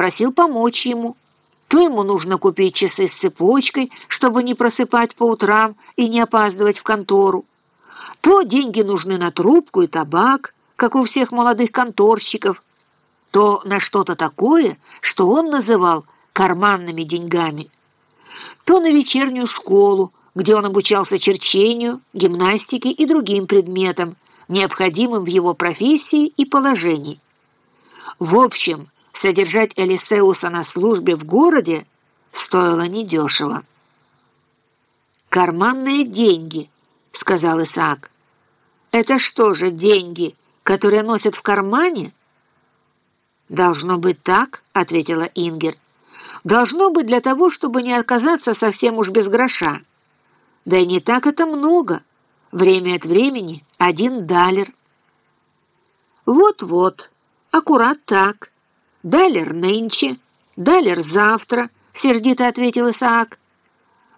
просил помочь ему. То ему нужно купить часы с цепочкой, чтобы не просыпать по утрам и не опаздывать в контору. То деньги нужны на трубку и табак, как у всех молодых конторщиков, то на что-то такое, что он называл карманными деньгами, то на вечернюю школу, где он обучался черчению, гимнастике и другим предметам, необходимым в его профессии и положении. В общем, содержать Элисеуса на службе в городе стоило недешево. «Карманные деньги», — сказал Исаак. «Это что же, деньги, которые носят в кармане?» «Должно быть так», — ответила Ингер. «Должно быть для того, чтобы не оказаться совсем уж без гроша. Да и не так это много. Время от времени один далер». «Вот-вот, аккурат так. Далер нынче, далер завтра», — сердито ответил Исаак.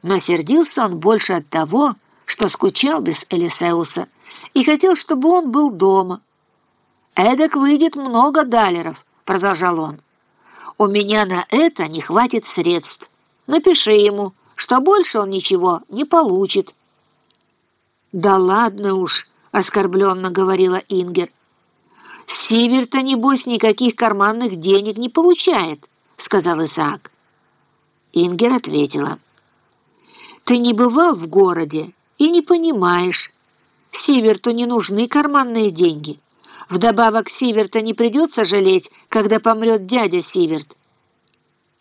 Но сердился он больше от того, что скучал без Элисеуса и хотел, чтобы он был дома. «Эдак выйдет много далеров», — продолжал он. «У меня на это не хватит средств. Напиши ему, что больше он ничего не получит». «Да ладно уж», — оскорбленно говорила Ингер. «Сиверта, небось, никаких карманных денег не получает», — сказал Исаак. Ингер ответила. «Ты не бывал в городе и не понимаешь. Сиверту не нужны карманные деньги». Вдобавок Сиверта не придется жалеть, когда помрет дядя Сиверт.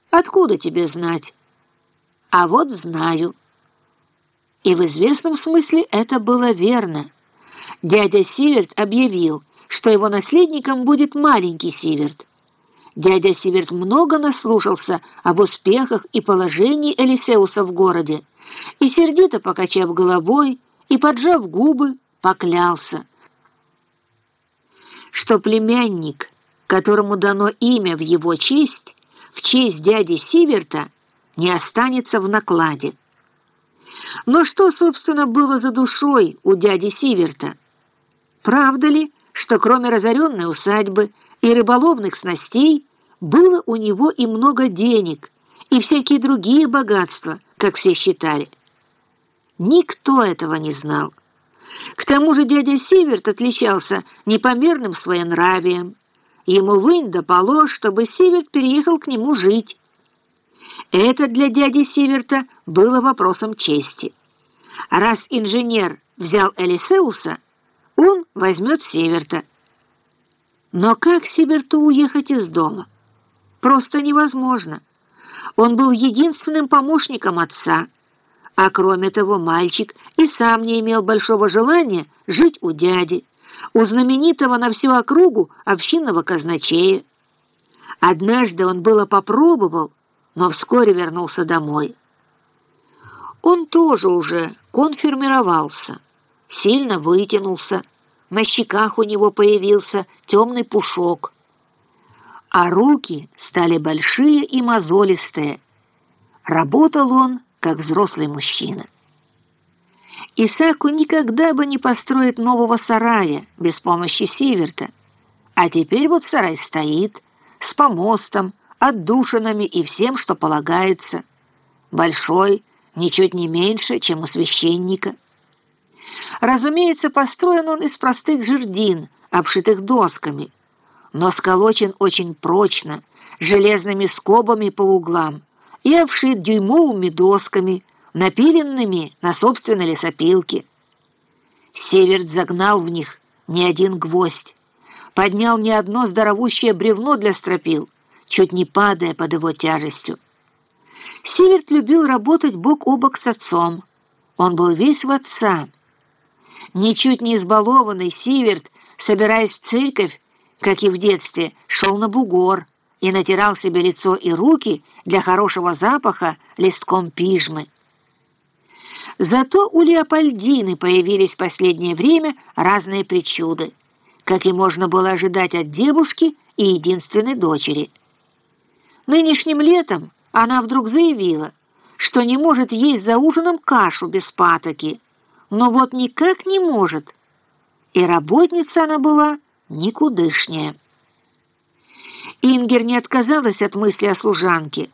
Откуда тебе знать? А вот знаю. И в известном смысле это было верно. Дядя Сиверт объявил, что его наследником будет маленький Сиверт. Дядя Сиверт много наслушался об успехах и положении Элисеуса в городе, и, сердито покачав головой и поджав губы, поклялся что племянник, которому дано имя в его честь, в честь дяди Сиверта, не останется в накладе. Но что, собственно, было за душой у дяди Сиверта? Правда ли, что кроме разоренной усадьбы и рыболовных снастей было у него и много денег, и всякие другие богатства, как все считали? Никто этого не знал. К тому же дядя Сиверт отличался непомерным своенравием. Ему вынь да положь, чтобы Сиверт переехал к нему жить. Это для дяди Сиверта было вопросом чести. Раз инженер взял Элисеуса, он возьмет Северта. Но как Сиберту уехать из дома? Просто невозможно. Он был единственным помощником отца — а кроме того, мальчик и сам не имел большого желания жить у дяди, у знаменитого на всю округу общинного казначея. Однажды он было попробовал, но вскоре вернулся домой. Он тоже уже конфирмировался, сильно вытянулся, на щеках у него появился темный пушок, а руки стали большие и мозолистые. Работал он как взрослый мужчина. Исаку никогда бы не построить нового сарая без помощи Сиверта. А теперь вот сарай стоит, с помостом, отдушинами и всем, что полагается. Большой, ничуть не меньше, чем у священника. Разумеется, построен он из простых жердин, обшитых досками, но сколочен очень прочно, железными скобами по углам, и обшит дюймовыми досками, напиленными на собственной лесопилке. Северт загнал в них не один гвоздь, поднял не одно здоровущее бревно для стропил, чуть не падая под его тяжестью. Северт любил работать бок о бок с отцом. Он был весь в отца. Ничуть не избалованный Сиверт, собираясь в церковь, как и в детстве, шел на бугор, и натирал себе лицо и руки для хорошего запаха листком пижмы. Зато у Леопольдины появились в последнее время разные причуды, как и можно было ожидать от девушки и единственной дочери. Нынешним летом она вдруг заявила, что не может есть за ужином кашу без патоки, но вот никак не может. И работница она была никудышняя. Ингер не отказалась от мысли о служанке,